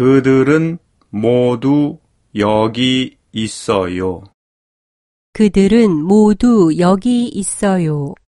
그들은 모두 여기 있어요. 그들은 모두 여기 있어요.